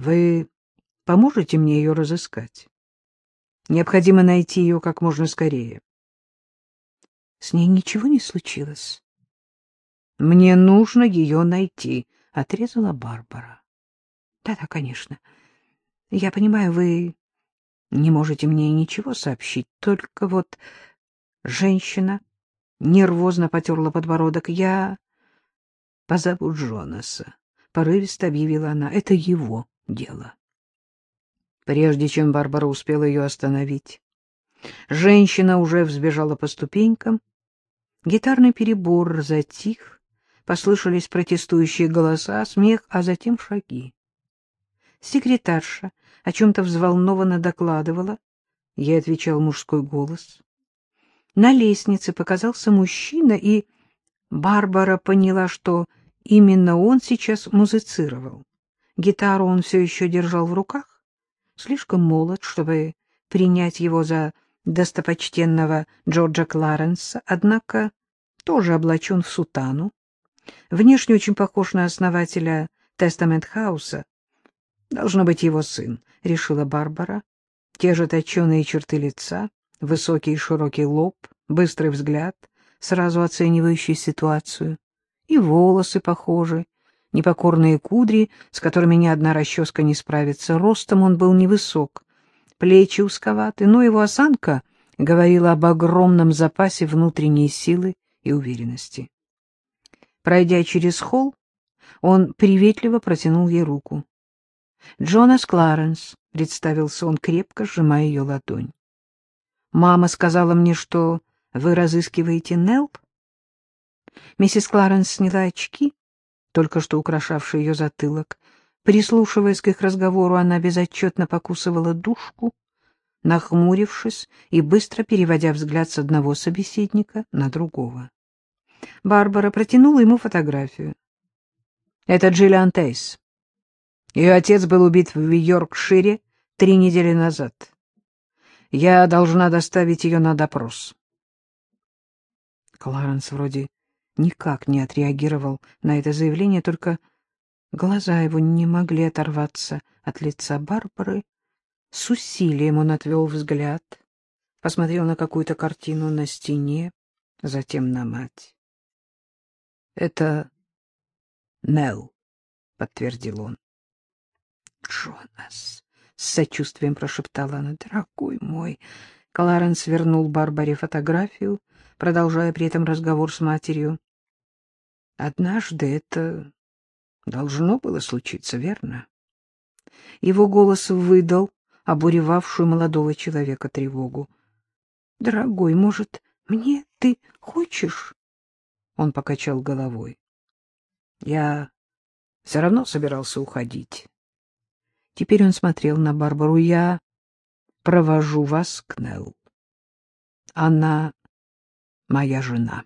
Вы поможете мне ее разыскать? Необходимо найти ее как можно скорее. С ней ничего не случилось? Мне нужно ее найти, — отрезала Барбара. Да-да, конечно. Я понимаю, вы не можете мне ничего сообщить, только вот женщина нервозно потерла подбородок. Я позову Джонаса, — порывисто объявила она. Это его дело. Прежде чем Барбара успела ее остановить, женщина уже взбежала по ступенькам. Гитарный перебор затих, послышались протестующие голоса, смех, а затем шаги. Секретарша о чем-то взволнованно докладывала. Ей отвечал мужской голос. На лестнице показался мужчина, и Барбара поняла, что именно он сейчас музицировал. Гитару он все еще держал в руках, слишком молод, чтобы принять его за достопочтенного Джорджа Кларенса, однако тоже облачен в сутану. Внешне очень похож на основателя Тестамент-хауса. Должно быть его сын, — решила Барбара. Те же точеные черты лица, высокий и широкий лоб, быстрый взгляд, сразу оценивающий ситуацию. И волосы похожи, непокорные кудри, с которыми ни одна расческа не справится. Ростом он был невысок, плечи узковаты, но его осанка говорила об огромном запасе внутренней силы и уверенности. Пройдя через холл, он приветливо протянул ей руку. — Джонас Кларенс, — представился он, крепко сжимая ее ладонь. — Мама сказала мне, что вы разыскиваете Нелп? Миссис Кларенс сняла очки только что украшавший ее затылок. Прислушиваясь к их разговору, она безотчетно покусывала душку, нахмурившись и быстро переводя взгляд с одного собеседника на другого. Барбара протянула ему фотографию. Это Джиллиан Тейс. Ее отец был убит в Йоркшире три недели назад. Я должна доставить ее на допрос. Кларенс вроде никак не отреагировал на это заявление, только глаза его не могли оторваться от лица Барбары. С усилием он отвел взгляд, посмотрел на какую-то картину на стене, затем на мать. — Это Нелл, — подтвердил он. — Джонас, — с сочувствием прошептала она, — дорогой мой. Кларенс вернул Барбаре фотографию, продолжая при этом разговор с матерью. Однажды это должно было случиться, верно? Его голос выдал обуревавшую молодого человека тревогу. — Дорогой, может, мне ты хочешь? Он покачал головой. — Я все равно собирался уходить. Теперь он смотрел на Барбару. — Я провожу вас к Нелл. Она моя жена.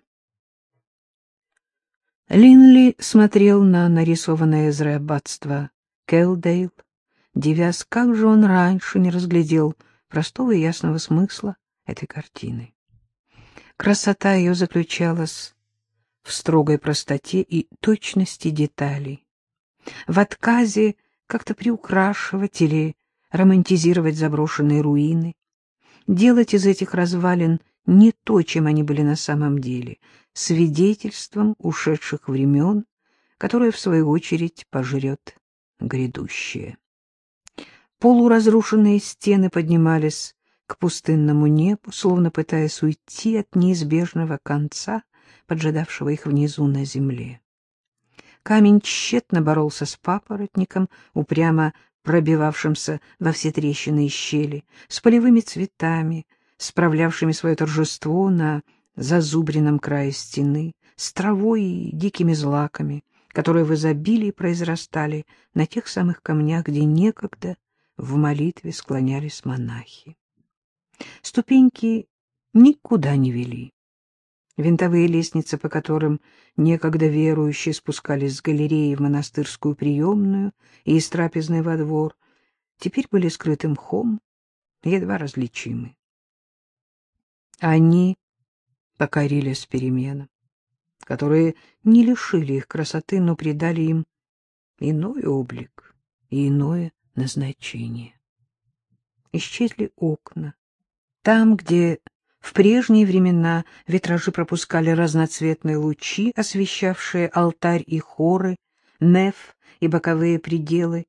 Линли смотрел на нарисованное Эзре аббатство Келдейл, девясь, как же он раньше не разглядел простого и ясного смысла этой картины. Красота ее заключалась в строгой простоте и точности деталей, в отказе как-то приукрашивать или романтизировать заброшенные руины, делать из этих развалин не то, чем они были на самом деле, свидетельством ушедших времен, которое, в свою очередь, пожрет грядущее. Полуразрушенные стены поднимались к пустынному небу, словно пытаясь уйти от неизбежного конца, поджидавшего их внизу на земле. Камень тщетно боролся с папоротником, упрямо пробивавшимся во все трещины и щели, с полевыми цветами, справлявшими свое торжество на зазубренном крае стены, с травой и дикими злаками, которые в изобилии произрастали на тех самых камнях, где некогда в молитве склонялись монахи. Ступеньки никуда не вели. Винтовые лестницы, по которым некогда верующие спускались с галереи в монастырскую приемную и из трапезной во двор, теперь были скрыты мхом, едва различимы. Они покорились переменам, которые не лишили их красоты, но придали им иной облик и иное назначения. Исчезли окна. Там, где в прежние времена витражи пропускали разноцветные лучи, освещавшие алтарь и хоры, неф и боковые пределы,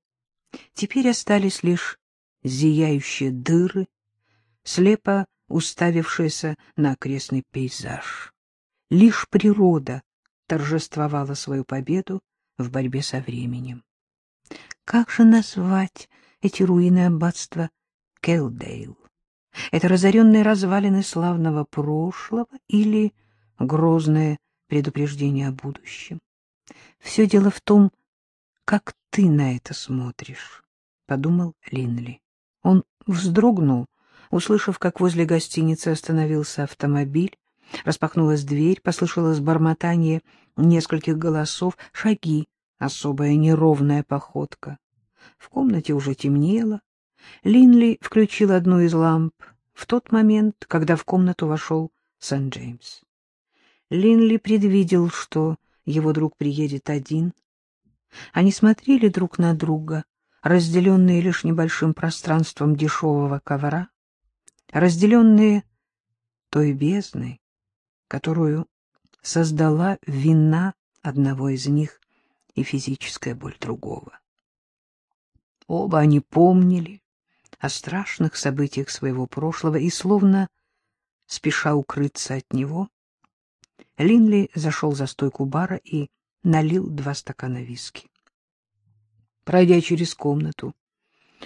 теперь остались лишь зияющие дыры, слепо уставившиеся на окрестный пейзаж. Лишь природа торжествовала свою победу в борьбе со временем. Как же назвать эти руины аббатства Келдейл? Это разоренные развалины славного прошлого или грозное предупреждение о будущем? Все дело в том, как ты на это смотришь, — подумал Линли. Он вздрогнул, услышав, как возле гостиницы остановился автомобиль, распахнулась дверь, послышалось бормотание нескольких голосов, шаги, особая неровная походка. В комнате уже темнело. Линли включил одну из ламп в тот момент, когда в комнату вошел Сан-Джеймс. Линли предвидел, что его друг приедет один. Они смотрели друг на друга, разделенные лишь небольшим пространством дешевого ковра, разделенные той бездной, которую создала вина одного из них и физическая боль другого. Оба они помнили о страшных событиях своего прошлого и, словно спеша укрыться от него, Линли зашел за стойку бара и налил два стакана виски. Пройдя через комнату,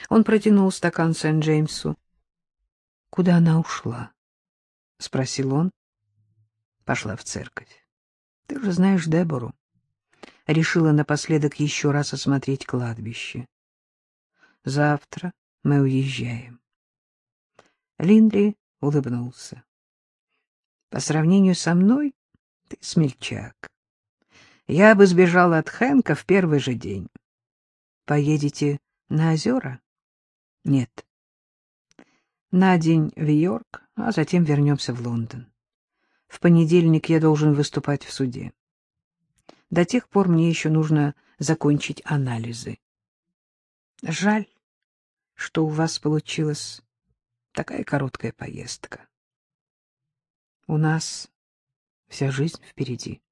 он протянул стакан Сент-Джеймсу. — Куда она ушла? — спросил он. — Пошла в церковь. Ты же знаешь Дебору решила напоследок еще раз осмотреть кладбище. Завтра мы уезжаем. Линдли улыбнулся. По сравнению со мной ты смельчак. Я бы сбежал от Хэнка в первый же день. Поедете на озера? Нет. На день в Йорк, а затем вернемся в Лондон. В понедельник я должен выступать в суде. До тех пор мне еще нужно закончить анализы. Жаль, что у вас получилась такая короткая поездка. У нас вся жизнь впереди.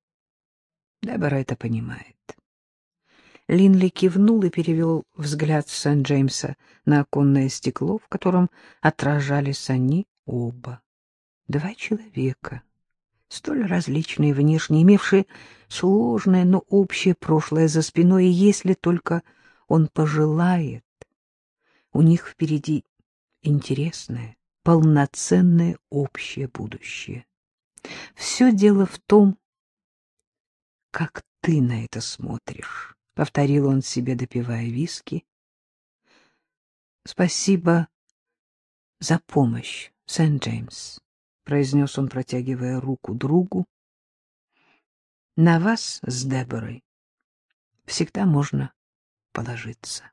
Дебора это понимает. Линли кивнул и перевел взгляд Сент-Джеймса на оконное стекло, в котором отражались они оба. Два человека, столь различные внешне, имевшие сложное, но общее прошлое за спиной, и если только он пожелает, у них впереди интересное, полноценное общее будущее. Все дело в том, как ты на это смотришь, — повторил он себе, допивая виски. — Спасибо за помощь, Сент-Джеймс произнес он, протягивая руку другу. На вас с Деборой всегда можно положиться.